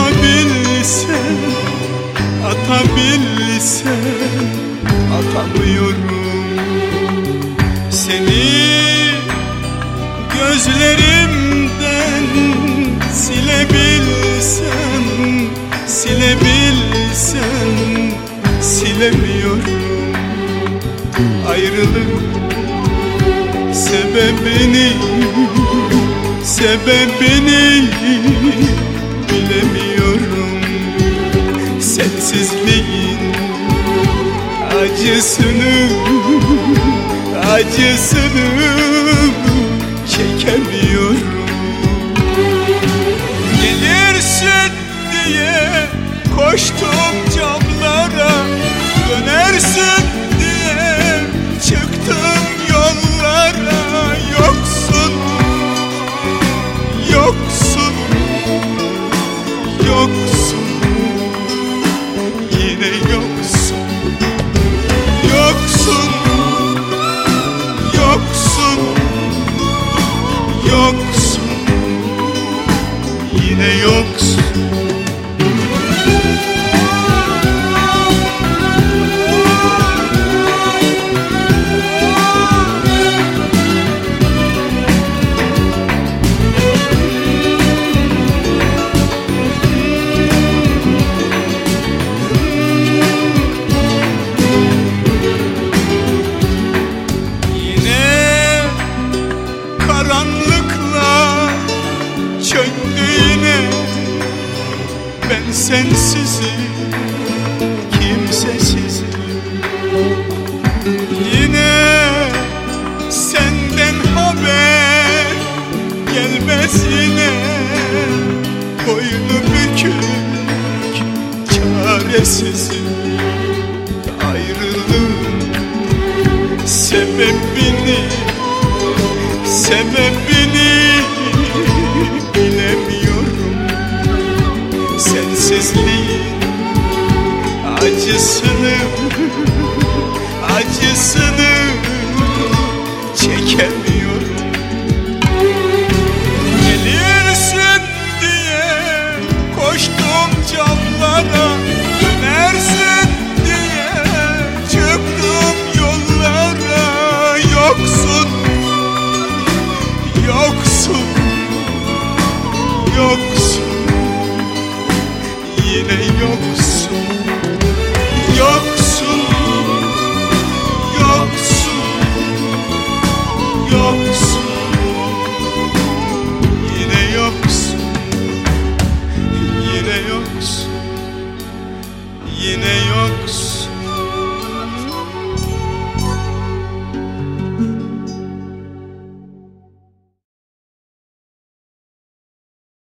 Atabilsen, atabilsen Atamıyorum. Seni gözlerimden Silebilsen, silebilsen Silemiyorum. Ayrılık sebebini Sebebini acısını Acısını çekemiyorum çöktü yine Ben sensizim, kimsesizim. Yine senden haber gelmez yine. Boynu bükük, çaresizim. Sebebini Sebebini yok